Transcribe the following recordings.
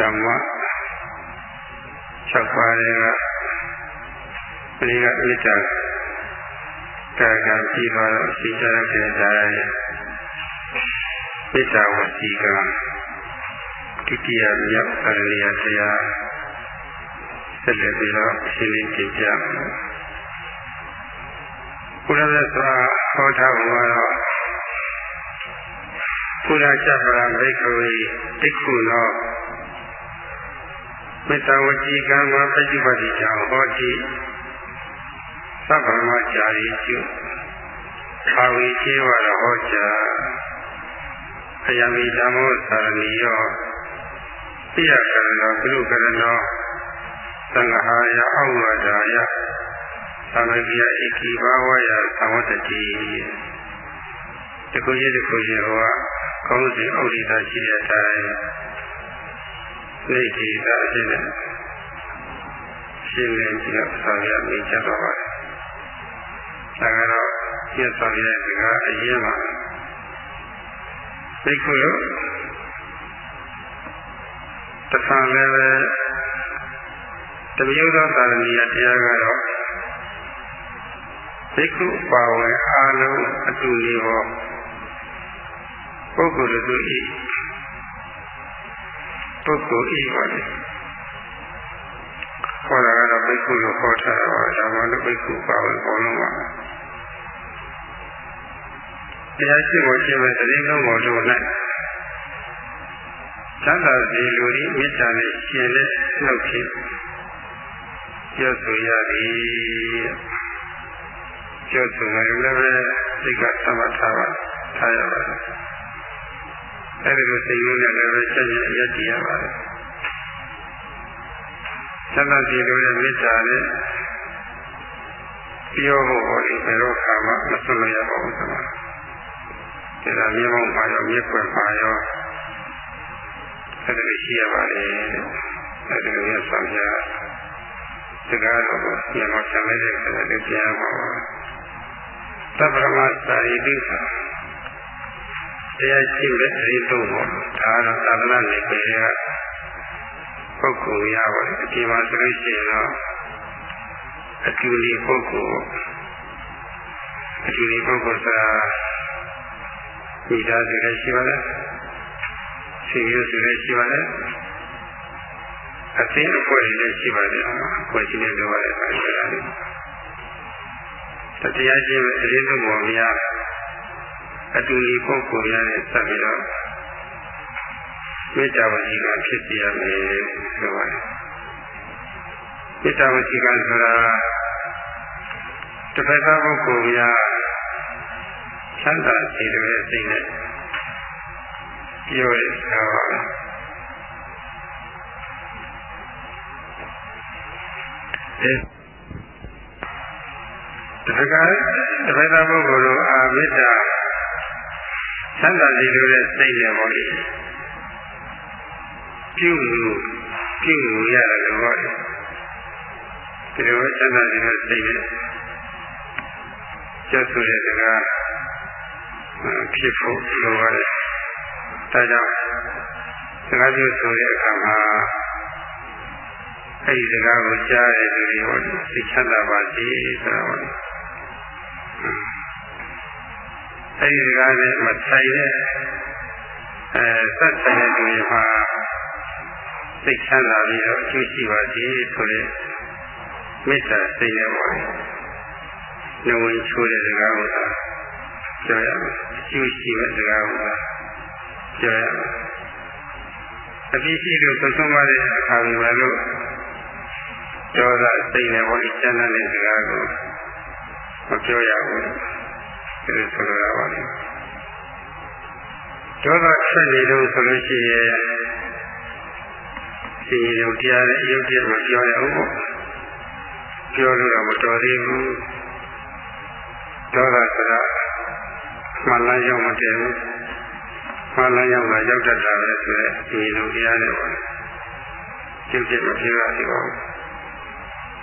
ဓမ္မ6ပါးတွေကဒီကမေတ္တာကာကပြီးတော့သိကြရတဲ့တိုင်းမေတ္တာဝစီကဒုတိယမြောက်အရိယတရားဆက်လက်ပြီးတော့ရှင်းလင်းပြပြဘုရားသခင်ဟောထားမှာတော့ဘုရားချက်ပါဘိက္ခဝေတိခုနော မေတ္တာဝစီကံမှာပฏิပတ်တိကြောင့်ဟောတိသဗ္ဗမကြာရီကျုခါဝေခြေဝရဟောကြားအယံမိဓမ္မောသာရဏီယောပိယကရဏေပြုကရဏောသံဃာယအောဝဒါယသမဂိယဣတိဘာဝယသဝတ္တိတခုချင်းတခုချင်းဟောကောင်းစီဩရိတာရှိတဲ့အတိုင်း နေကြည်သာအဖြစ်နဲ့ရှင်းလင်းပြီးတော့ဆောင်ရမိချက်တော်ပါတယ်။ဒါကတော့ပြည့်စုံတဲ့စကားအရင်ပါသိခုလို့တခါလည်းပဲတမျိုးသောသာရဏီယတရားကတော့သိခုပါဝင်အားလုံးအတူနေပေါ်ပုဂ္ဂိုလ်တို့ဤ ပုဂ္ဂိုလ်ဤပါလေခေါ်တာကတော့ဘိက္ခုလို့ခေါ်ထားတာပါဒါမှလည်းဘိက္ခုပါဝင်ပေါ်လုံးပါတရားရှိဖို့ရှိမဲ့သတင်းကောင်းပေါ်တို့၌သံသာစီလူဤမေတ္တာနဲ့ရှင်တဲ့နှုတ်ဖြင့်ပြောဆိုရသည်ပြောဆိုနိုင်လည်းပဲစိတ်ကသမထပါထားရပါတယ် အဲဒီလိုစိတ်ရင်းနဲ့လည်းပဲချက်ချင်းအယက်တည်ရပါတယ်သံသာစီလူရဲ့မေတ္တာနဲ့ပြောဖို့ဟောဒီဘယ်တော့ခါမှမဆွလို့ရပါဘူးဆိုတာဒါကမြေမောင်းပါရောမြေခွက်ပါရောအဲ့ဒါရှိရပါလေအဲ့ဒါကိုဆောင်ပြစကားတော့မြေမောင်းဆံလိုက်တဲ့ခါလေးပြန်ပါပါသဗ္ဗမစာရိတိ တရားရှိမဲ့အရေးသုံးပေါ့ဒါတော့သာသနာ့နယ်ပယ်ကပုဂ္ဂိုလ်ရပါတယ်အပြင်မှာဆိုလို့ရှိရင်တော့အတူလီပုဂ္ဂိုလ်အတူလီပုဂ္ဂိုလ်ဆိုတာမိသားစုလည်းရှိပါလားဆွေမျိုးစုလည်းရှိပါလားအသိအဖွဲ့လည်းရှိပါတယ်အဖွဲ့ရှိနေတော့ရတယ်ဆိုတာလေတရားရှိအရင်းတို့ပေါ်များ အတူဒီပုဂ္ဂိုလ်များနဲ့ဆက်ပြီးတော့မေတ္တာဝစီကဖြစ်စီရမယ်ဆိုပါတယ်မေတ္တာဝစီကဆိုတာတစ်ဖက်ကပုဂ္ဂိုလ်များချမ်းသာစေတဲ့စိတ်နဲ့ပြောရတာပါအဲတခါတခါတပုဂ္ဂိုလ်တို့အာမေတ္တာ ချမ်းသာစေလိုတဲ့စိတ်နဲ့ပေါ့လေပြုမှုပြုမှုရတယ်လို့ပေါ့လေဒီလိုချမ်းသာစေတဲ့စိတ်နဲ့ကျတ်ဆိုတဲ့စကားဖြစ်ဖို့လိုပါတယ်။ဒါကြောင့်စကားပြောဆိုတဲ့အခါမှာအဲဒီစကားကိုကြားတဲ့လူတွေဟောသိချမ်းသာပါစေဆိုတာဟော အဲဒီစကားနဲ့မဆိုင်တဲ့အဲဆက်ဆိုင်တဲ့လူတွေမှာသိချမ်းသာပြီးတော့အကျိုးရှိပါစေဆိုတဲ့မေတ္တာစိတ်နဲ့ပေါ့။နှဝင်ချိုးတဲ့စကားကိုပြောရမယ်အကျိုးရှိတဲ့စကားကိုပြောရမယ်အပြည့်ရှိလို့သုံးဆုံးပါတဲ့အခါမှာလို့ဒေါသစိတ်နဲ့ဘောလိကျမ်းတဲ့စကားကိုမပြောရဘူး ဒီလိုဆိုလိုတာပါလေဒေါသဖြစ်နေလို့ဆိုလို့ရှိရင်ဒီရုပ်တရားနဲ့ရုပ်တရားမပြောရဘူးပေါ့ပြောလို့တော့မတော်သေးဘူးဒေါသဆိုတာမှန်လားရောက်မတည်ဘူးမှန်လားရောက်လာရောက်တတ်တာပဲဆိုတဲ့ဒီလိုတရားတွေပါကျုပ်ကျမပြေပါသေးပါဘူး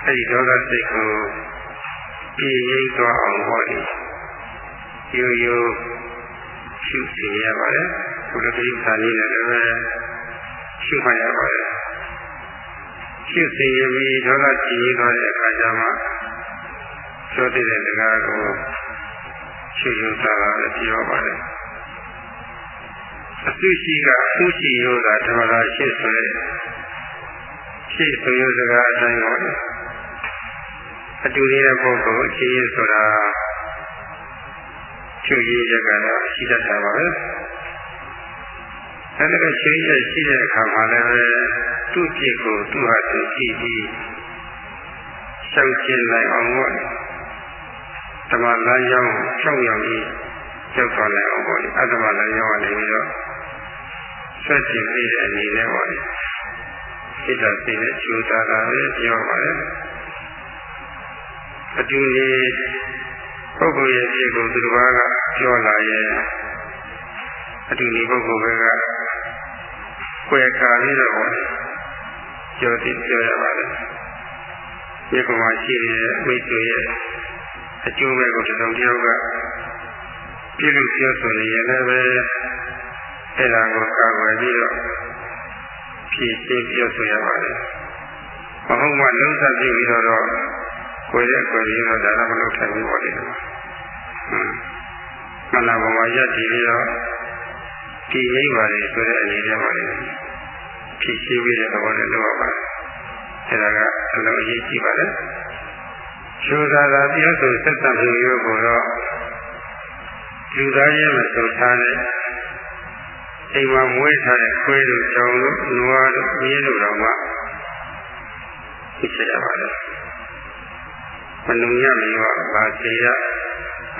အဲဒီဒေါသစိတ်ကိုပြည့်ရိပ်သွားအောင်ဟောဒီ ရိုးရိုးရှုစီရပါတယ်ဘုရားတိသာနည်းနဲ့လည်းရှရှုမှတ်ရပါတယ်ရှုသိရင်ပြီးဒေါသကြည်သွားတဲ့အခါကျမှပြောတဲ့စကားကိုရှုယူတာလည်းပြောပါတယ်အသုရှိကအသုရှိရောတာဓမ္မရာရှိဆိုတဲ့ရှိဆိုရစကားအတိုင်းပါအတူနေတဲ့ပုဂ္ဂိုလ်အချင်းချင်းဆိုတာ ချွေရည်ရကတော့ရှိတတ်တာပါပဲအဲဒီကချွေရည်ရှိတဲ့အခါမှာလည်းသူ့ဖြစ်ကိုသူ့ဟာသူရှိပြီးရှောင်ကျင်နိုင်အောင်လို့ဓမ္မလမ်းကြောင်းဖြောင်းရောက်ပြီးရောက်သွားနိုင်အောင်ပေါ့လေအတ္တမလမ်းကြောင်းကနေပြီးတော့ဆက်ကြည့်ပြီးတဲ့အနေနဲ့ပေါ့လေစိတ်ဓာတ်စိတ်နဲ့ကျူတာတာပဲပြောပါလေအတူနေ ပုဂ္ဂိုလ်ရဲ့ဖြစ်ကိုသူတစ်ပါးကပြောလာရဲ့အတူနေပုဂ္ဂိုလ်ဘက်ကကွယ်ကာပြီးတော့ပေါ့လေပြောသိပြောရပါလေဒီကောင်မှရှိနေတဲ့မိတ်ဆွေရဲ့အကျိုးပဲကိုတစ်စုံတစ်ယောက်ကပြည့်လို့ပြောဆိုနေရင်လည်းပဲအဲ့ဒါကိုကာကွယ်ပြီးတော့ဖြည့်ရှင်းပြောဆိုရပါတယ်မဟုတ်မှလုံးသက်ပြီးပြီးတော့ ကိုယ်ရဲ့ကိုယ်ရင်းတော့ဒါတော့မလုပ်ထိုင်ဘူးပေါ့လေဟမ်မနာဘဝရည်တည်ပြီးတော့ဒီငိမ့်ပါလေဆိုတဲ့အနေနဲ့ပါလေဖြည့်ရှင်းပြီးတဲ့သဘောနဲ့လုပ်ရပါတယ်အဲ့ဒါကအလုံးအရေးကြီးပါတယ်ကျိုးသာသာပြောဆိုဆက်သမှုမျိုးကိုတော့လူသားရဲ့မဆိုထားတဲ့အိမ်မှာမွေးထားတဲ့ခွေးတို့ကြောင်တို့နွားတို့မြင်းတို့တော့မှဖြစ်ရပါတယ် မလုံရမရောဘာစေရ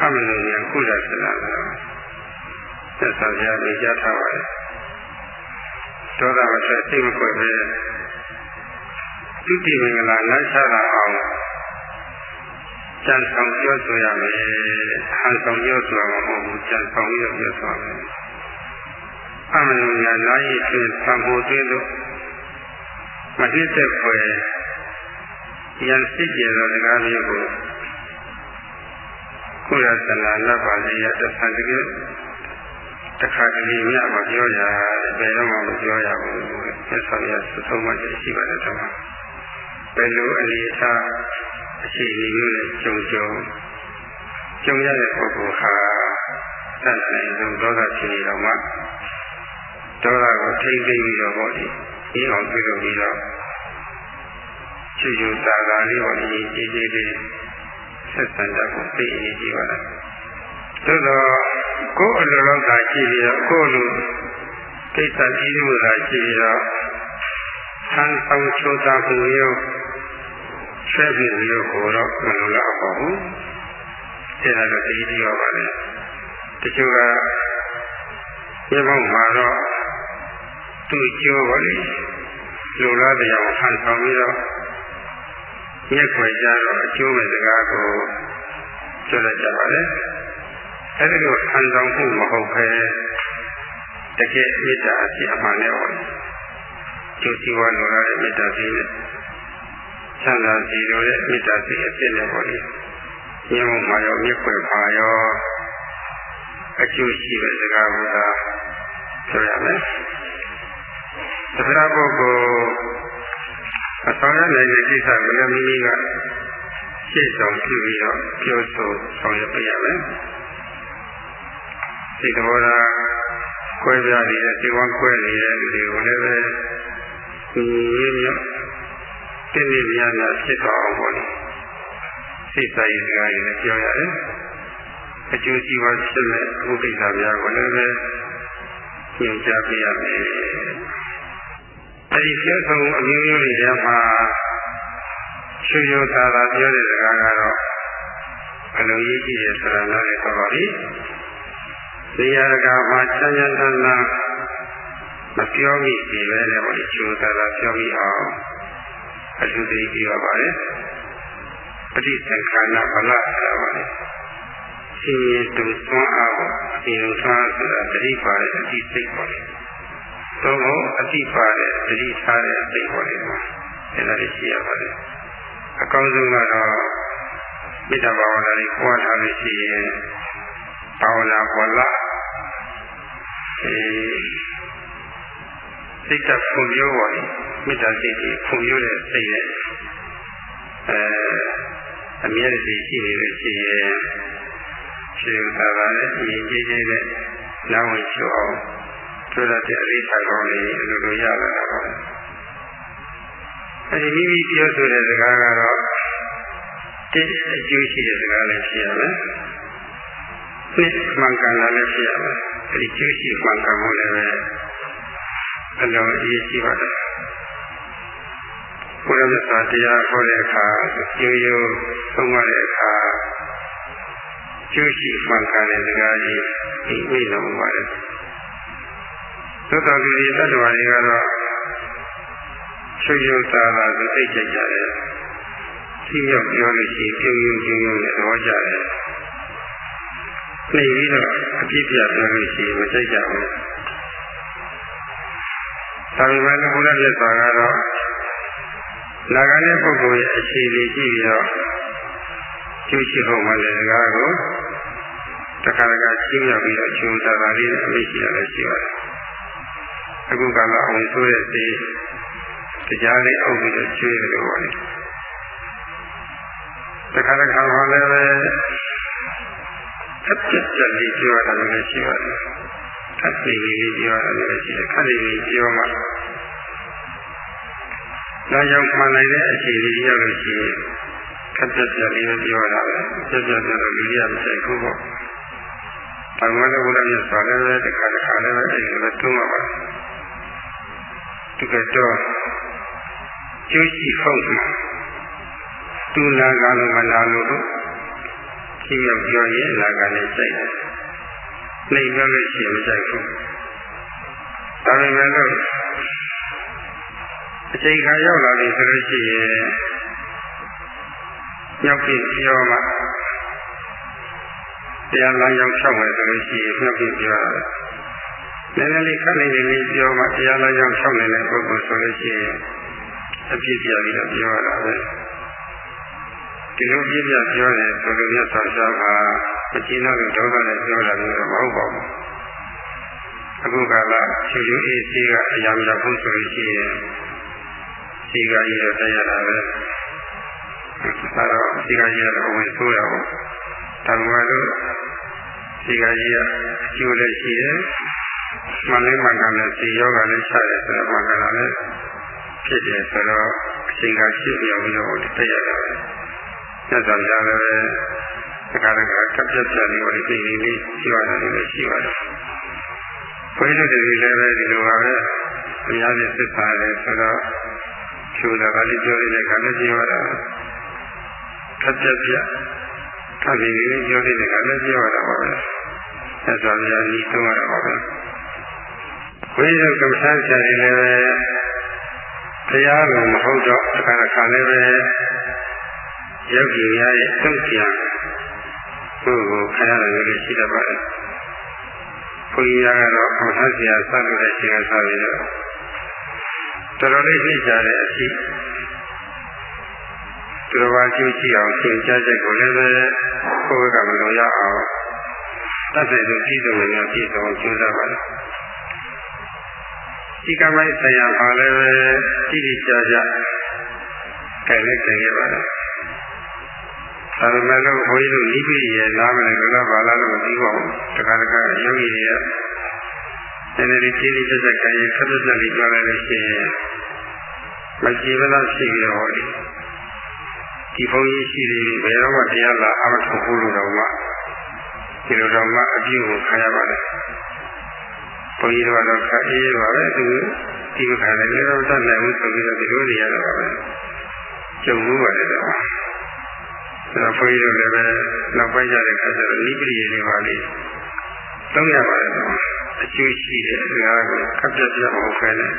အမလုံရကုသစနာလားသက်သာပြနေကြထားပါတယ်ဒေါသမဆက်စိတ်မခွဲပဲသုတိမင်္ဂလာလမ်းချတာအောင်ကြံဆောင်ပြောဆိုရမယ်ဟန်ဆောင်ပြောဆိုရမှာမဟုတ်ဘူးကြံဆောင်ပြီးတော့ပြောဆိုရမယ်အမနုညာနာယိဖြင့်သံဃာတွင်လို့မတိသက်ဖွယ် ယံစိကျေသောစကားမျိုးကိုကုရသနာနတ်ပါလေရတသံတကယ်တခါတလေမြတ်မပြောရဘယ်တော့မှမပြောရဘူးဆက်ဆောင်ရသုံးမှရှိပါတယ်တော့ဘယ်လိုအနေထားအခြေအနေမျိုးနဲ့ကြုံကြုံကြုံရတဲ့ပုဂ္ဂိုလ်ဟာတန်ဆိုင်ဆုံးဒေါသဖြစ်နေတော့မှဒေါသကိုထိမ့်သိမ့်ပြီးတော့ဟောဒီဒီအောင်ပြုလုပ်ပြီးတော့ ချူချူတာတာလေးဟောဒီကြည်ကြည်လေးဆက်ဆံတတ်ဖို့သိအရေးကြီးပါလားသို့တော့ကိုယ်အလိုလောက်သာရှိပြီးတော့ကိုယ်လိုကိစ္စကြီးမှုသာရှိပြီးတော့ဆန်းဆောင်ချိုးတာမှုရောဆွဲပြီးလို့ကိုတော့မလိုလားပါဘူးအဲ့ဒါတော့သိကြည့်ရပါလေတချို့ကဒီဘုံမှာတော့သူ့ကျိုးပါလေလိုလားတရားကိုဟန်ဆောင်ပြီးတော့ ညက်ခွေကြတော့အကျိုးမဲ့စကားကိုပြောတတ်ကြပါလေအဲ့ဒီလိုဟန်ဆောင်မှုမဟုတ်ပဲတကယ်မေတ္တာအဖြစ်အမှန်နဲ့ဟောကျိုးစီဝါလိုလားတဲ့မေတ္တာစီနဲ့ချမ်းသာစီလိုတဲ့မေတ္တာစီအဖြစ်နဲ့ဟောဒီညောမှာရောမြစ်ွယ်ပါရောအကျိုးရှိတဲ့စကားကပြောရမယ်သဗ္ဗပုဂ္ဂိုလ် အဆောင်ရနိုင်တဲ့ကိစ္စကိုလည်းမိမိကရှေ့ဆောင်ပြုပြီးတော့ပြောဆိုဆောင်ရွက်ပြရမယ်ဒီသဘောထားကွဲပြားနေတဲ့ဒီဝမ်းကွဲနေတဲ့လူတွေကိုလည်းပဲဒီရင်းမြတ်တိတိများများဖြစ်သွားအောင်ပေါ့လေစိတ်ဆိုင်စကားတွေလည်းပြောရတယ်အကျိုးစီးပွားဖြစ်မဲ့ဘုဒ္ဓဆာများကိုလည်းပဲညွှန်ကြားပေးရမယ် အဲဒီပြောဆုံးအမျိုးမျိုးတွေထဲမှာချွေရောသာသာပြောတဲ့စကားကတော့အလုံးကြီးကြည့်ရဆိုတာလည်းတော့ပါပြီနေရာကမှာချမ်းချမ်းသာသာမပြောမိစီပဲလေဘာချွေသာသာပြောမိအောင်အထူးသိပြီးပါပါတယ်ပဋိသင်္ခါရဗလဆိုတာပါလေရှင်ရတုသွမ်းအားကိုအရှင်သွမ်းဆိုတာတတိပါတဲ့အတိစိတ်ပါလေ သို့မဟုတ်အတိပါတဲ့တတိထားတဲ့စိတ်ပါလေအဲ့ဒါလေးရှိရပါလေအကောင်းဆုံးကတော့မေတ္တာဘာဝနာလေးပွားထားလို့ရှိရင်ဘာဝနာပေါ်လာအဲစိတ်တက်ဖွံ့ဖြိုးပါလေမေတ္တာစိတ်ကြီးဖွံ့ဖြိုးတဲ့စိတ်နဲ့အဲအမြဲတည်းရှိနေလို့ရှိရင်ရှင်သာသာနဲ့အရင်ကြီးကြီးနဲ့နာဝင်ချောအောင် ဆိုတဲ့အရိသာကောင်းလေးအလိုလိုရလာတာပါအဲဒီမိမိပြောဆိုတဲ့စကားကတော့တစ်အကျိုးရှိတဲ့စကားလည်းဖြစ်ရမယ်နှစ်မှန်ကန်တာလည်းဖြစ်ရမယ်အဲဒီကျိုးရှိမှန်ကန်မှုလည်းပဲအလုံးအရေးကြီးပါတယ်ဘုရားမြတ်စွာတရားဟောတဲ့အခါရိုးရိုးသုံးရတဲ့အခါကျိုးရှိမှန်ကန်တဲ့စကားကြီးဒီမိလုံးပါတယ် သို့တော်သူဒီတ attva တွေကတော့ချွတ်ချွတ်သာသာသိသိကြကြတယ်သိရောက်ပြောလို့ရှိရင်ပြုံးပြုံးပြုံးပြုံးနဲ့သဘောကျတယ်နေပြီးတော့အပြစ်ပြပြောလို့ရှိရင်မကြိုက်ကြဘူးဒါပေမဲ့ဘုရားမြတ်စွာကတော့နာဂတဲ့ပုဂ္ဂိုလ်ရဲ့အခြေအနေကြည့်ပြီးတော့ကျိုးရှိဖို့မှလည်းကားကိုတခါတခါချင်းရောက်ပြီးတော့ချုံသာသာလေးနဲ့အမိရှိရတယ်ရှိပါတယ် အခုကလာအောင်ဆိုတဲ့ဒီတရားလေးအုပ်ပြီးတော့ကျွေးတယ်လို့ပါလေတခါတခါမှလည်းပဲအပြစ်ပြလေးပြောရတာလည်းရှိပါတယ်အပြစ်လေးပြောရတာလည်းရှိတယ်ခက်လေးပြောမှဒါကြောင့်မှန်နိုင်တဲ့အခြေအနေရောက်လို့ရှိရင်ခက်ပြက်ပြက်လေးပြောတာပဲပြက်ပြက်ပြက်တော့လူရမဆိုင်ဘူးပေါ့။ဘာမှလည်းဘုရားမြတ်စွာလည်းပဲတခါတခါလည်းပဲအဲဒီလိုတွန်းမှာပါ။ ဒီကတော့ကျိုးရှိဟုတ်မှာသူလာကလည်းမလာလို့ရှင်းရောက်ပြောရင်လာကလည်းစိတ်တယ်။နှိမ်ပြောလို့ရှိရင်မကြိုက်ဘူး။ဒါပေမဲ့လို့အချိန်ခါရောက်လာပြီဆိုလို့ရှိရင်ညောက်ပြပြောမှတရားလမ်းကြောင်းဖြောက်မယ်ဆိုလို့ရှိရင်ညောက်ပြပြောရတယ်။ နည်းနည်းလေးခက်နေနေလေးပြောမှတရားလမ်းကြောင်းဖြောက်နေတဲ့ပုဂ္ဂိုလ်ဆိုလို့ရှိရင်အပြစ်ပြပြီးတော့ပြောရတာပဲ။ဒီလိုပြည့်ပြပြောတယ်ဆိုလို့မြတ်စွာဘုရားကမကြည့်တော့ဒေါသနဲ့ပြောတာမျိုးတော့မဟုတ်ပါဘူး။အခုကလာရှင်ယူအေးစီကအရာများဖို့ဆိုလို့ရှိရင်စီကကြီးတော့တက်ရတာပဲဒါတော့စီကကြီးကတော့ဝင်ဆိုးရအောင်ဒါမှမဟုတ်စီကကြီးကအကျိုးလည်းရှိတယ် မလေးမှန်ကန်တဲ့စီယောဂလည်းရှာတယ်ဆိုတော့မှန်ကန်တာလည်းဖြစ်တယ်ဆိုတော့အချိန်ကရှိပြောင်းပြီးတော့တက်ရတာပဲညဇော်ကြားလည်းတခါတခါကပ်ပြတ်ပြတ်လေးကိုဒီနေ့လေးရှိရတယ်လို့ရှိပါတယ်ဘုန်းကြီးတို့တွေလည်းပဲဒီလိုပါပဲအများကြီးသစ္စာလည်းဆိုတော့ကျိုးတာကလေးပြောနေတဲ့ခါလည်းပြောတာထပ်ပြပြထပ်ပြီးပြောနေတဲ့ခါလည်းပြောတာပါပဲဆက်စွာပြဤသုံးရတာပါပဲ ဝိဇ္ဇကမ္မဆန်းဆရာကြီးလည်းပဲတရားကမဟုတ်တော့အခါခါလည်းပဲယောဂီများရဲ့တုံ့ပြန်ကိုယ်ကိုခရရတယ်လို့ရှိတတ်ပါတယ်ဘုရားကတော့အမှန်တရားစလို့တဲ့ရှင်ကစပြီးတော့တော်တော်လေးသိကြတဲ့အဖြစ်သူတော်ဘာကျိုးရှိအောင်သင်ကြားချက်ကိုလည်းပဲကိုယ်ကမလို့ရအောင်တတ်တဲ့သူပြည်သူတွေနဲ့ပြည်စုံကျိုးစားပါလား ဒီကမိုင်းဆရာပါလည်းပဲတိတိကျကျကြိုင်လိုက်ကြရပါလားဒါပေမဲ့လို့ဘုန်းကြီးတို့နိဗ္ဗိရဲ့နားမလည်းကလည်းဘာလားလို့မသိပါဘူးတခါတခါယောဂီတွေကနည်းနည်းလေးတိတိကျကျကြရင်ဆက်ဆက်လေးပြောလိုက်လို့ရှိရင်မကြည်မလားရှိပြီးတော့ဒီဘုန်းကြီးရှိသေးပြီဘယ်တော့မှတရားလာအမထုတ်ဘူးလို့တော့မှဒီလိုတော့မှအပြည့်ကိုခံရပါတယ် ဘုန်းကြီးတို့ကတော့ခအေးပါပဲသူဒီမခံလည်းလည်းတော့တတ်နိုင်ဘူးဆိုပြီးတော့ဒီလိုနေရတော့ပါပဲကြုံဘူးပါတယ်တော့ဒါဘုန်းကြီးတို့လည်းပဲနောက်ပိုင်းကြတဲ့ခါကျတော့နိဗ္ဗာန်တွေပါလေသုံးရပါတယ်တော့အကျိုးရှိတဲ့စကားကိုကပ်ပြတ်ပြတ်အောင်ဖယ်တယ်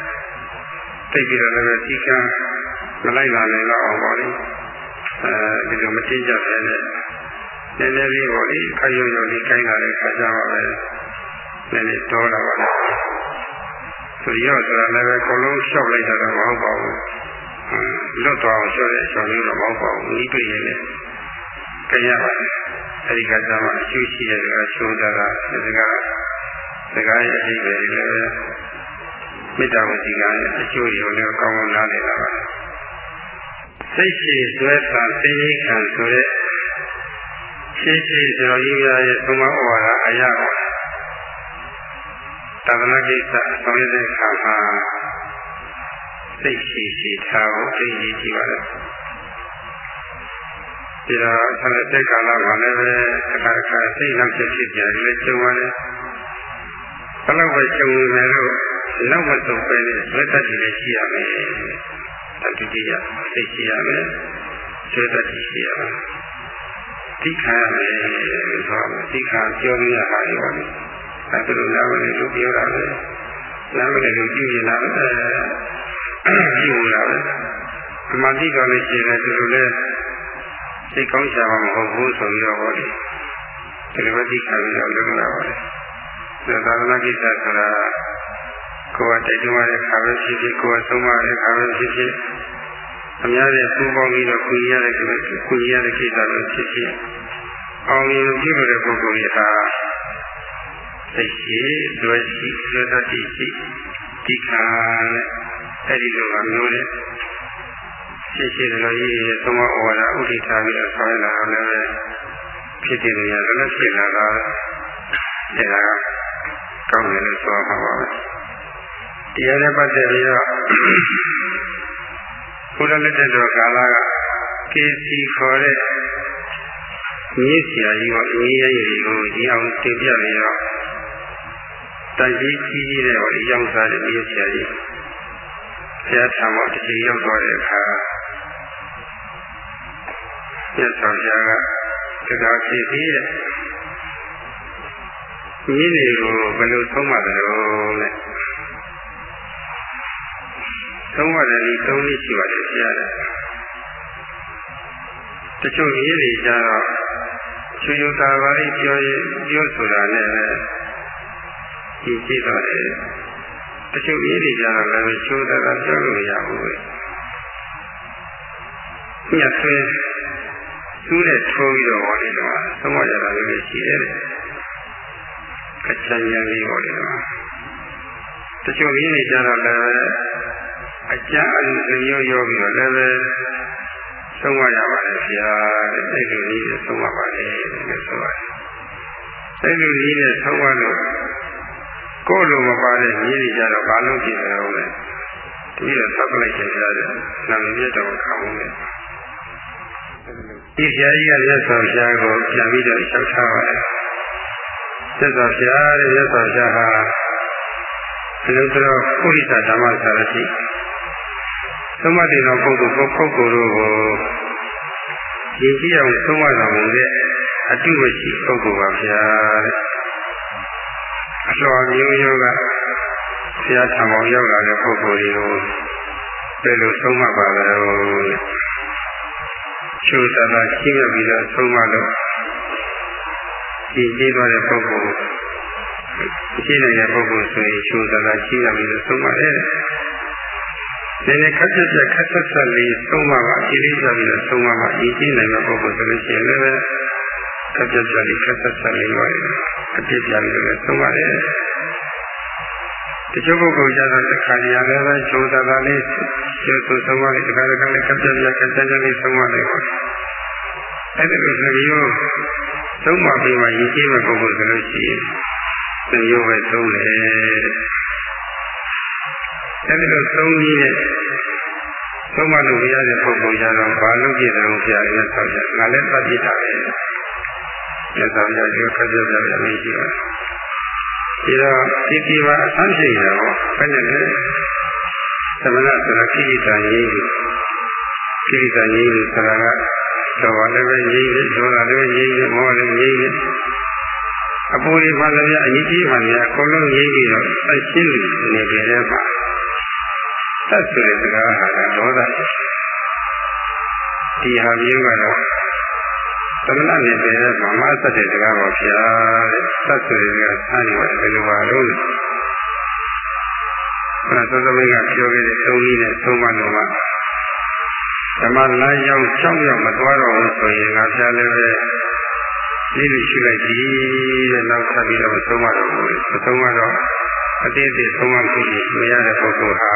သိပြီးတော့လည်းဒီကံမလိုက်လာနိုင်တော့အောင်ပါလေအဲဒီလိုမတင်ကြပဲနဲ့နည်းနည်းလေးပေါ့လေခရုံရုံလေးခိုင်းလာတဲ့ခါကျမှပဲ နည်းနည်းတောလာပါလားဆိုရောဆိုတာလည်းပဲအကုန်လုံးလျှောက်လိုက်တာတော့မဟုတ်ပါဘူးလွတ်သွားအောင်ဆိုတဲ့အကြောင်းမျိုးတော့မဟုတ်ပါဘူးဤပြည်ရဲ့ကြရပါတယ်အဲဒီကကြမှာအကျိုးရှိတဲ့ကချိုးတာကဒီကစကားရဲ့အဓိပ္ပာယ်လည်းပဲမေတ္တာဝစီကံရဲ့အကျိုးတွေကိုလည်းကောင်းကောင်းနားလည်လာပါတယ်စိတ်ရှိဇွဲတာစိတ်ကြီးခံဆိုတဲ့ရှိရှိဆိုတော့ဤပြရဲ့သုံးမဩဝါဒအရာကို သာသနာ့ကိစ္စဆောင်ရွက်တဲ့အခါမှာစိတ်ရှိရှိထားဖို့သိရကြည့်ပါလားဒီတော့ဆန္ဒတဲ့ကာလမှာလည်းပဲအခါအခါစိတ်နောက်ဖြစ်ဖြစ်ကြတယ်လေကျုံရတယ်ဘယ်တော့ပဲကျုံနေလို့နောက်မဆုံးပဲနဲ့ဆွဲတတ်တယ်ရှိရမယ်တတိတိယသိရှိရမယ်ဆွဲတတ်တယ်ရှိရမယ်သိခံရမယ်လို့ဆိုတော့သိခံပြောပြရတာရော အဲဒါလိုနားမလည်လို့ပြောတာပဲနားမလည်လို့ကြည့်နေတာပဲကြည့်နေတာပဲဒီမှာသိတော်လို့ရှိရင်ဒီလိုလဲစိတ်ကောင်းချမှာမဟုတ်ဘူးဆိုပြီးတော့ဟောတယ်ဒီလိုပဲသိခံပြီးတော့လုပ်လာပါတယ်ဒါသာသနာ့ကိစ္စဆိုတာကိုယ်ကတိုက်တွန်းရတဲ့ခါပဲဖြစ်ဖြစ်ကိုယ်ကဆုံးမတဲ့ခါပဲဖြစ်ဖြစ်အများနဲ့ပူးပေါင်းပြီးတော့ကုညီရတဲ့ကုညီရတဲ့ကိစ္စပဲဖြစ်ဖြစ်အောင်မြင်ပြုလို့တဲ့ပုဂ္ဂိုလ်ကြီး ဟာသိရှိလွယ်ရှိလွယ်တတ်ရှိဒီခါနဲ့အဲ့ဒီလိုကမျိုးနဲ့ရှိရှိတော်ကြီးရဲ့သုံးမဩဝါဒဥဒိထားပြီးတော့ဆောင်းလာတော့လည်းဖြစ်တယ်များလည်းဖြစ်လာတာအဲ့ဒါကောင်းတယ်လို့ဆိုမှာပါပဲတရားနဲ့ပတ်သက်ပြီးတော့ဘုရားလက်ထက်တော်ကာလကကေစီခေါ်တဲ့မြင့်ဆရာကြီးကအင်းရဲ့ရီကိုဒီအောင်တင်ပြပြီးတော့ တန်ကြီးကြီးကြီးတဲ့ဟောဒီရောက်စားတဲ့မြင့်ဆရာကြီးဘုရားထံမှာတစ်ချိန်ရောက်သွားတဲ့အခါမြတ်စွာဘုရားကတကားဖြစ်ပြီးတဲ့မြင့်တွေကိုဘယ်လိုသုံးမှတယ်လို့လဲသုံးရတယ်ဒီသုံးနည်းရှိပါတယ်ဆရာတဲ့တချို့မြင့်နေကြတော့ချွေချူတာပါလေးပြောရင်ပြောဆိုတာနဲ့ ဒီကြည့်တော့တယ်တချို့မြင့်နေကြတော့လည်းချိုးတာတာပြောလို့မရဘူးပဲညဆွဲသူ့နဲ့ထိုးပြီးတော့ဟောဒီတော့သုံးရတာလည်းရှိတယ်ကချမ်းရံလေးဟောဒီတော့တချို့မြင့်နေကြတော့လည်းအကျဉ်းအလူစရောရောပြီးတော့လည်းပဲသုံးရရပါတယ်ဆရာတဲ့အဲ့လိုနည်းနဲ့သုံးရပါတယ်လို့ဆိုပါတယ်အဲ့လိုနည်းနဲ့သုံးရလို့ ကိုယ်လိုမပါတဲ့နည်းတွေကြတော့ဘာလို့ဖြစ်နေအောင်လဲတတိယသတ်ပလိုက်ခြင်းကြတဲ့နာမည်ပြတော်ခေါင်းနဲ့ဒီဆရာကြီးကလက်ဆောင်ရှားကိုပြန်ပြီးတော့လျှောက်ထားပါတယ်သက်တော်ဆရာတဲ့လက်ဆောင်ရှားဟာဒီလိုတော့ပုရိသဓမ္မစာရရှိသုံးမတင်တော်ပုဂ္ဂိုလ်ပုဂ္ဂိုလ်တို့ကိုရည်ကြည်အောင်သုံးမတော်မူတဲ့အတုမရှိပုဂ္ဂိုလ်ပါဗျာတဲ့ အလျော်မျိုးမျိုးကဆရာထံပေါ်ရောက်လာတဲ့ပုဂ္ဂိုလ်တွေကိုဘယ်လိုသုံးမပါလဲကျိုးသာသာရှင်းရပြီးတော့သုံးမလို့ကြည်ကြည်သွားတဲ့ပုဂ္ဂိုလ်ရှိနေတဲ့ပုဂ္ဂိုလ်ဆိုရင်ကျိုးသာသာရှင်းရပြီးတော့သုံးပါတယ်နည်းနည်းခက်ခက်ပြခက်ဆက်ဆက်လေးသုံးပါပါအလေးစားပြီးတော့သုံးပါပါအရေးကြီးနိုင်တဲ့ပုဂ္ဂိုလ်ဆိုလို့ရှိရင်လည်း ခက်ခက်ပြလေးခက်ဆက်ဆက်လေးပါအပြစ်ပြပြီးတော့သုံးပါတယ်တချို့ပုဂ္ဂိုလ်ကြတော့တစ်ခါတည်းရလည်းပဲကျိုးသာသာလေးကျိုးသုံးပါလေးတစ်ခါတစ်ခါလေးခက်ပြပြခက်ဆက်ဆက်လေးသုံးပါလေးပါအဲ့ဒါလိုဆိုပြီးတော့သုံးပါပြီးမှရည်ကြီးမဲ့ပုဂ္ဂိုလ်ဆိုလို့ရှိရင်သင်ရိုးပဲသုံးတယ်အဲဒီလိုသုံးနည်းနဲ့သုံးမလို့မရတဲ့ပုဂ္ဂိုလ်ကြတော့ဘာလို့ပြည့်တယ်လို့ဆရာကြီးဆောက်ချက်ငါလည်းသတ်ပြတာပဲ။ လက်ဆောင်ရကျိုးခက်ကြကြရမယ်ရှိပါတယ်။ဒီတော့ဒီဒီပါအဆန်းရှိတယ်ဟောဘယ်နဲ့လဲသမဏဆိုတာခိဋ္တရေးခိဋ္တရေးဆိုတာကတော့လည်းပဲရေးတယ်ဒေါသလည်းရေးတယ်မောလည်းရေးတယ်အပူတွေပါလည်းအရေးကြီးပါလေအကုန်လုံးရေးပြီးတော့အရှင်းနေကြတဲ့ပါသတ်ဆိုတဲ့စကားဟာဒေါသဒီဟာမျိုးကတော့ သမဏနဲ့တည်းကမမသတ်တဲ့စကားပါဗျာတဲ့သတ်ဆိုတဲ့ကဆန်းနေတယ်ဘယ်လိုပါလို့လဲအဲသောသမီးကပြောခဲ့တဲ့သုံးနည်းနဲ့သုံးပါလို့ကဓမ္မလမ်းရောက်၆ရောက်မသွားတော့ဘူးဆိုရင်ငါဖျားလည်းပဲဒီလိုရှိလိုက်ပြီတဲ့နောက်ဆက်ပြီးတော့သုံးပါတော့ဘူးသုံးပါတော့အသေးသေးဆုံးမခုမရတဲ့ပုဂ္ဂိုလ်ဟာ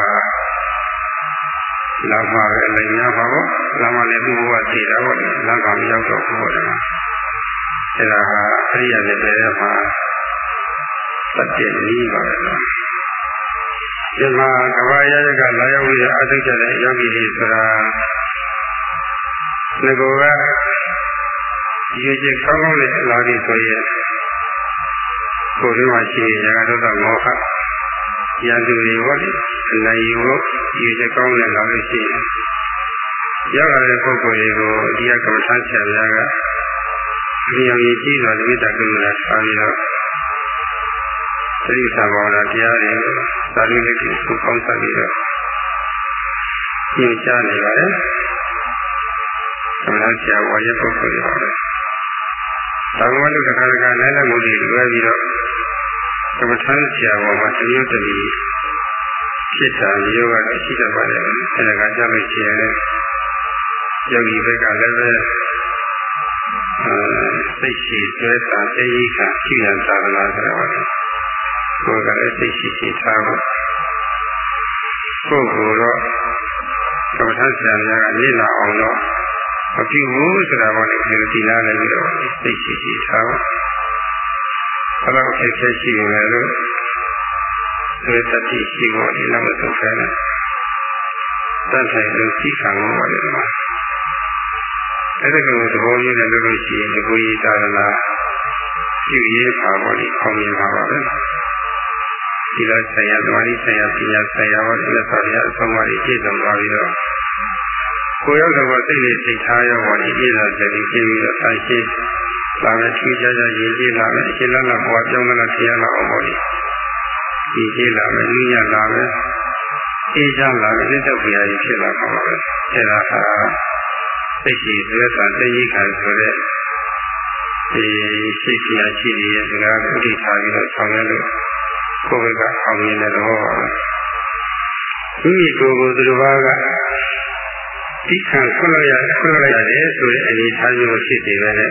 လာမှာပဲလည်းများပါပေါ့လာမှာလည်းသူ့ဘဝတည်တာပေါ့လာကမရောက်တော့ဘူးပေါ့လေအဲဒါဟာအရိယာနဲ့တည်းမှာတတ်တဲ့နည်းပါပဲဒီမှာကဘာရရကလာရောက်ပြီးအထုကြတဲ့ယောဂီတွေဆိုတာငကောကရေချေကောင်းကောင်းနဲ့လာပြီးဆိုရင်ကိုယ်ထဲမှာရှိရရကတော့မောဟရန်သူတွေဟောဒီအ နိုင်ယူလို့ရေချေကောင်းနဲ့လာလို့ရှိရင်ရောက်လာတဲ့ပုဂ္ဂိုလ်တွေကိုအဒီကကမ္ဘာဆရာများကဒီအောင်ကြီးကြည့်တော့ဒီမိတ္တကုလနဲ့စာပြီးတော့သတိသာဘောနာတရားတွေသာဓုလက်ကိုစုပေါင်းစပ်ပြီးတော့ညွှန်ကြားနေပါတယ်သမဏဆရာဝါရပုဂ္ဂိုလ်တွေပါပဲ။သာဝမလို့တခါတခါနိုင်တဲ့မူတွေလွဲပြီးတော့သမထဆရာဝါမှာတမျိုးတည်း ဖြစ်တာမျိုးကရှိတတ်ပါတယ်။အဲဒါကကြောက်လို့ရှိရင်ယောဂီဘက်ကလည်းပဲစိတ်ရှိကျွဲတာအေးကရှိရသာသနာဆိုတာပါ။ကိုယ်ကလည်းစိတ်ရှိရှိထားဖို့ကိုယ်ကတော့သမထဆရာများကလေ့လာအောင်တော့မပြုဘူးဆိုတာပေါ့လေဒီလိုဒီလားလည်းပြီးတော့သိရှိရှိထားပါဘယ်လောက်အခက်အခဲရှိနေလဲလို့ ဒီတတိရှိဖို့ဒီလောက်မဆုံးခဲနဲ့တတ်တယ်လို့သိခံလို့ပါလေမှာအဲ့ဒါကိုသဘောရင်းနဲ့လို့လို့ရှိရင်ဒီကိုကြီးသာသနာပြုရေးပါပေါ့လေခေါင်းရင်းပါပါပဲဒီလိုဆရာသမားကြီးဆရာပညာဆရာဟောဒီလိုဆော်ရအဆုံးအမကြီးပြည့်စုံသွားပြီးတော့ကိုရောက်တော့စိတ်လေးစိတ်ထားရောပေါ်ဒီပြည့်စုံစပြီးပြည့်ပြီးတော့အရှိလာမယ်ထူးခြားခြားရည်ကြည်လာမယ်အရှိလန်းလာဘဝပြောင်းလာတရားလာအောင်ပေါ် ဒီရည်ကြည်လာမယ်နည်းရလာမယ်အေးချမ်းလာမယ်စိတ်သက်ပြရာကြီးဖြစ်လာမှာပါပဲအဲဒါဟာစိတ်ရှိသွေးဆန်သိရိခံဆိုတဲ့ဒီစိတ်ပြရာရှိတဲ့စကားကိုသိထားပြီးတော့ဆောင်ရလို့ကိုယ်ကအောင်မြင်တဲ့သဘောပါပဲမိမိကိုယ်ကိုသူတစ်ပါးကတိခံခွင့်ရခွင့်ရရတယ်ဆိုတဲ့အနေအထားမျိုးဖြစ်နေပဲလေ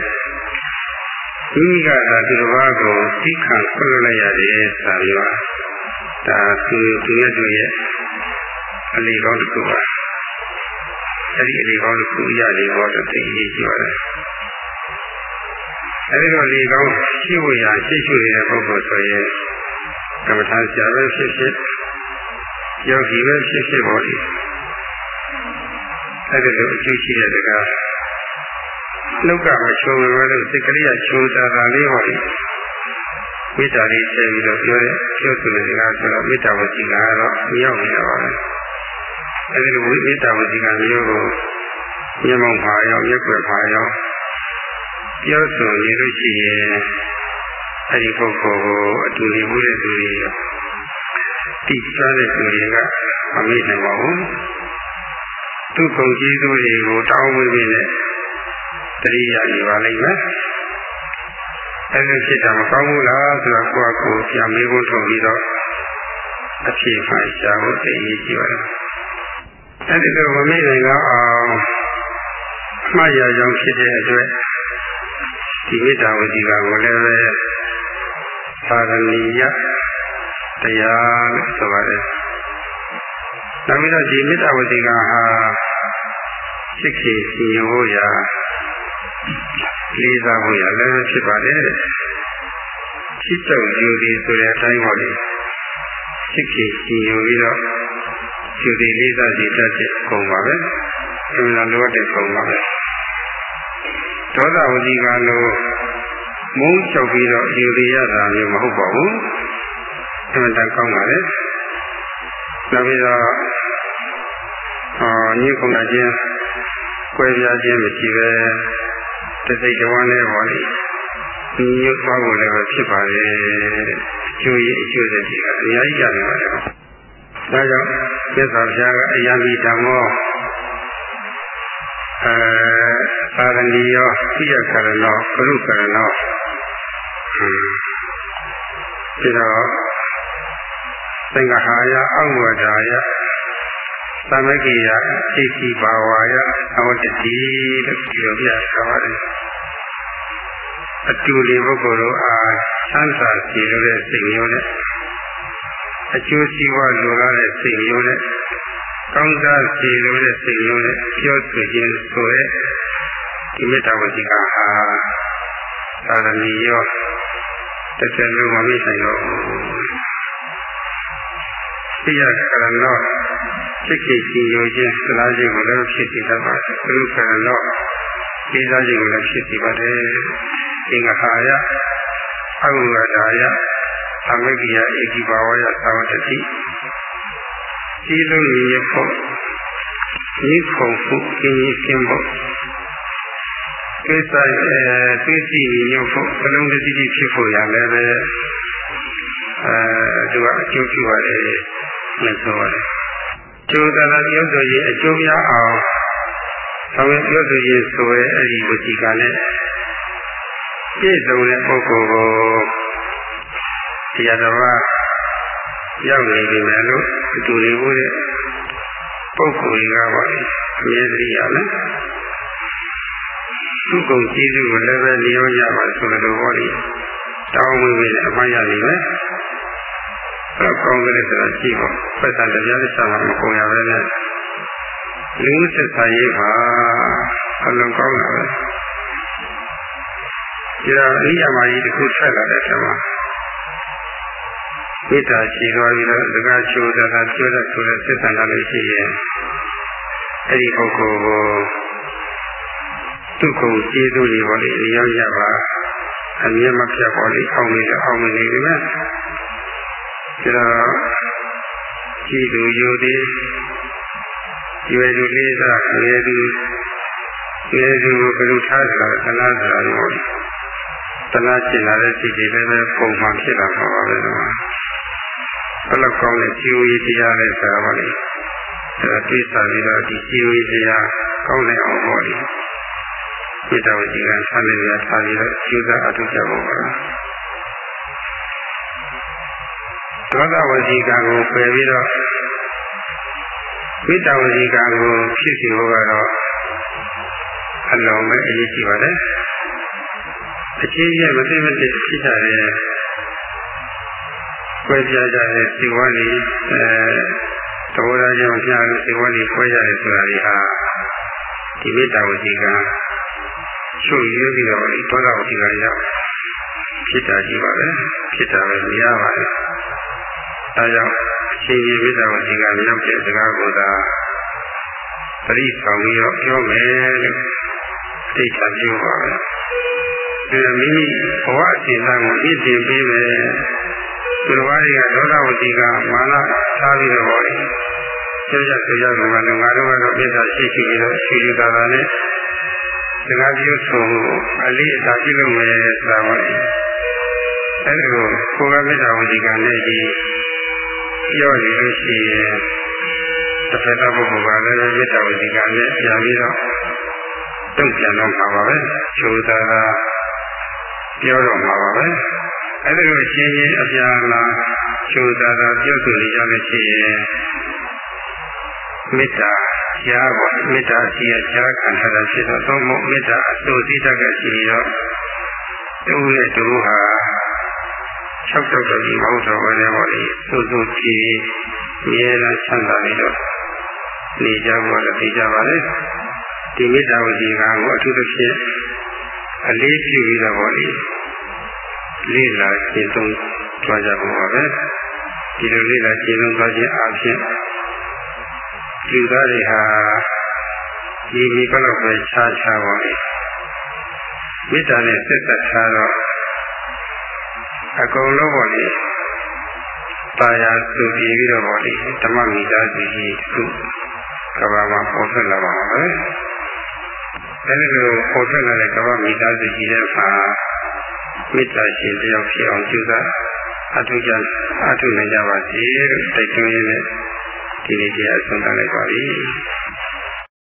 မိမိကသာသူတစ်ပါးကိုတိခံခွင့်ရရတယ်ဆိုပြီးတော့ ဒါသူသူရဲ့သူရဲ့အလေးကောင်းတစ်ခုပါအဲဒီအလေးကောင်းတစ်ခုရတယ်ဘောတော့သိရေးကြည့်ပါလေအဲဒီတော့လေကောင်းရှိဝရရှိရှိနေတဲ့ပုဂ္ဂိုလ်ဆိုရင်ကမ္မထာဆရာပဲဖြစ်ဖြစ်ယောဂီပဲဖြစ်ဖြစ်ပေါ်ဒီအဲ့ဒါလိုအကျိုးရှိတဲ့တကားလောကမချုံလို့လို့စိတ်ကလေးကချုံတာတာလေးဟောဒီမေ တ္တာလေးထည့်ပြီးတော့ပြောတဲ့ပြောဆိုတဲ့စကားဆိုတော့မေတ္တာဝစီကတော့မရောက်နေတာပါပဲအဲ့ဒီလိုမေတ္တာဝစီကမျိုးကိုမျက်မှောက်ပါရောမျက်ွယ်ပါရောပြောဆိုနေလို့ရှိရင်အဲ့ဒီပုဂ္ဂိုလ်ကိုအတူနေမှုတဲ့သူတွေတိကျတဲ့သူတွေကမမေ့နိုင်ပါဘူးသူ့ကုန်ကြီးသူတွေကိုတောင်းဝေးပြီးနဲ့တတိယနေပါလိမ့်မယ် အဲ့ဒီဖြစ်တာမကောင်းဘူးလားဆိုတော့ကိုယ့်အကိုပြန်မေးဖို့ထုတ်ပြီးတော့အဖြစ်မှရှာဖို့သိရကြည့်ပါလားအဲ့ဒီလိုမမေ့နိုင်တော့အောင်မှတ်ရကြောင်းဖြစ်တဲ့အတွက်ဒီမေတ္တာဝစီကကိုလည်းပဲသာရဏီယတရားလို့ဆိုပါတယ်နောက်ပြီးတော့ဒီမေတ္တာဝစီကဟာစိတ်ကြီးစီရင်ဖို့ရာ လေးစားဖို့ရာလည်းဖြစ်ပါတယ်ချစ်ကြောက်ယူသည်ဆိုတဲ့အတိုင်းဟောဒီစိတ်ကြီးစီရင်ပြီးတော့ယူသည်လေးစားစီတတ်တဲ့ပုံပါပဲအမှန်လိုတဲ့ပုံပါပဲဒေါသဝစီကလို့မုန်းချုပ်ပြီးတော့ယူသည်ရတာမျိုးမဟုတ်ပါဘူးအမှန်တန်ကောင်းပါလေနောက်ပြီးတော့အာညခုနချင်းကွဲပြားခြင်းမရှိပဲ တစိတ်တဝမ်းနဲ့ဟောလေဒီညွတ်သွားဖို့လည်းဖြစ်ပါလေအကျိုးရအကျိုးသက်တွေကအများကြီးကြနေပါတယ်ဒါကြောင့်မြတ်စွာဘုရားကအယံဒီဓမ္မောအဲသာရဏီယောသိယကရဏောဘုရုကရဏောဒီတော့သင်္ဃဟာယအောက်ဝဒါယ သမဂိယသိစီဘာဝါယအဝတ္တိလို့ပြောပြထားပါတယ်အတူလေးပုဂ္ဂိုလ်တို့အားသံသာစီလို့တဲ့စိတ်မျိုးနဲ့အကျိုးစီးပွားလိုလားတဲ့စိတ်မျိုးနဲ့ကောင်းစားစီလိုတဲ့စိတ်မျိုးနဲ့ပြောဆိုခြင်းဆိုတဲ့ဒီမေတ္တာဝစီကဟာသာရဏီရောတစ်ချက်လုံးမမိဆိုင်တော့သိရကရနော စိတ်ကြီးကြီးရိုခြင်းသလားခြင်းကိုလည်းဖြစ်စေတတ်ပါတယ်ဘုရုကရနောသိစားခြင်းကိုလည်းဖြစ်စေပါတယ်သင်္ဃဟာယအဂုရဒါယအမေကိယဧကိဘာဝယသာဝတ္တိဒီလိုရည်ဖို့ဒီခုံဖို့အင်းကြီးခြင်းဖို့ကိစ္စအဲသိစီညုတ်ဖို့ဘလုံးတတိတိဖြစ်ဖို့ရလည်းပဲအဲသူကအကျိုးပြုရတယ်လို့ဆိုရတယ် ကျိုးသာသာပြောဆိုရင်အကျိုးများအောင်ဆောင်ရွက်ပြောဆိုရင်ဆိုရဲအဲ့ဒီဝစီကလည်းပြည့်စုံတဲ့ပုဂ္ဂိုလ်ကိုတရားတော်ကရောက်နေပြီမယ်လို့အတူနေဖို့တဲ့ပုဂ္ဂိုလ်ကြီးကပါအမြဲတည်းရမယ်သူ့ကုန်ကျေးဇူးကိုလည်းပဲလျောရပါဆိုတော့ဟောဒီတောင်းဝင်ပြီးအမှန်ရနေမယ် တော့ကောင်းတယ်ဆိုတာကြည့်ပါပတ်သက်တရားတစ်ချက်မှမကုန်ရပဲနဲ့လူစစ်စာရေးပါအလုံးကောင်းတာပဲဒီတော့အရိယာမကြီးတစ်ခုဆက်လာတဲ့ဆရာမေတ္တာရှိသွားပြီးတော့ဒကာချိုးတာကပြောတဲ့ဆိုတဲ့စိတ်ဆန္ဒလေးရှိရင်အဲ့ဒီပုဂ္ဂိုလ်ကိုဒုက္ခကျေးဇူးတွေပေါ်လေအလျောက်ရပါအမြဲမပြတ်ပေါ်လေအောင်းနေတော့အောင်းနေပြီ မဲ့ဒါတော့ကြည်သူယူသည်ဒီဝေသူလေးစားငယ်သူငယ်သူကိုဘယ်လိုထားကြတာသလားဆိုတာလို့သလားရှင်းလာတဲ့စိတ်တွေလည်းပဲပုံမှန်ဖြစ်လာမှာပါပဲတော့ဘယ်လောက်ကောင်းတဲ့ជីဝေတရားလဲဆိုတာပါလေအဲသိစားပြီးတော့ဒီជីဝေတရားကောင်းတဲ့အောင်ပေါ့လေမေတ္တာဝစီကဆန်းနေရထားပြီးတော့ကျူးစားအထုကြဖို့ပါ ဒေါသဝစီကံကိုပယ်ပြီးတော့မေတ္တာဝစီကံကိုဖြစ်စီဖို့ကတော့အလုံးပဲအရေးကြီးပါတယ်အချင်းချင်းမသိမသိဖြစ်ကြတဲ့ကွဲပြားကြတဲ့စီဝါလီအဲသဘောထားကြောင့်ကြားလို့စီဝါလီခွဲရတယ်ဆိုတာဒီဟာဒီမေတ္တာဝစီကံချုပ်ရွေးပြီးတော့ဒီဒေါသဝစီကံရောက်ဖြစ်တာကြီးပါပဲဖြစ်တာပဲမရပါဘူး ဒါကြောင့်အချိန်ကြီးမေတ္တာဝစီကံရောက်တဲ့စကားကိုသာပရိဆောင်ပြီးတော့ပြောမယ်လို့သိချပြောပါပဲအဲမိမိဘဝအစဉ်သားကိုပြည့်တင်ပေးမယ်သူတော်ဘာတွေကဒေါသဝတိကမာနထားပြီးတော့ဟောတယ်ပြောကြဆိုကြကငါတို့ငါတို့ကတော့ပြစ်တာရှိရှိပြီးတော့ရှိရှိသာသာနဲ့စကားပြောဆိုအလေးအသာပြုလုပ်မယ်ဆိုတာပါအဲဒီကိုကိုယ်ကမေတ္တာဝတိကနဲ့ဒီ ပြောရလို့ရှိရင်တစ်ဖက်သောပုဂ္ဂိုလ်ကလည်းမေတ္တာဝတိကနဲ့ပြန်ပြီးတော့တုံ့ပြန်တော့မှာပါပဲချိုးသာသာပြောတော့မှာပါပဲအဲဒီလိုရှင်းရင်အပြာလာချိုးသာသာပြောဆိုနေကြလို့ရှိရင်မေတ္တာကြားပေါ့မေတ္တာရှိရကြားခံထားတာဖြစ်တော့သုံးဖို့မေတ္တာအစိုးစိတတ်ကရှိပြီးတော့တူနဲ့တူဟာ ၆တောက်တော်ကြီးမဟုတ်တော့ဘဲနဲ့ပေါ့လေစိုးစိုးချီမြဲတမ်းချမ်းသာနေတော့နေကြဖို့လည်းသိကြပါလေဒီမေတ္တာဝစီကံကိုအထူးသဖြင့်အလေးပြုပြီးတော့ပေါ့လေလေးလာရှင်းသုံးကြွားကြဖို့ပါပဲဒီလိုလေးလာရှင်းသုံးသွားခြင်းအပြင်လူသားတွေဟာဒီဒီဘလောက်ပဲခြားခြားပါလေမေတ္တာနဲ့ဆက်သက်ထားတော့ အကုန်လုံးပေါ့လေတာယာသူပြီးပြီးတော့ပေါ့လေဓမ္မမိသားစုကြီးခုကဘာမှာပေါ်ထွက်လာပါပဲအဲဒီလိုပေါ်ထွက်လာတဲ့ကဘာမိသားစုကြီးတဲ့အခါမေတ္တာရှင်တယောက်ဖြစ်အောင်ကြိုးစားအထုကြအထုနိုင်ကြပါစေလို့တိုက်တွန်းရင်းနဲ့ဒီနေ့တရားဆုံးသတ်လိုက်ပါပြီ။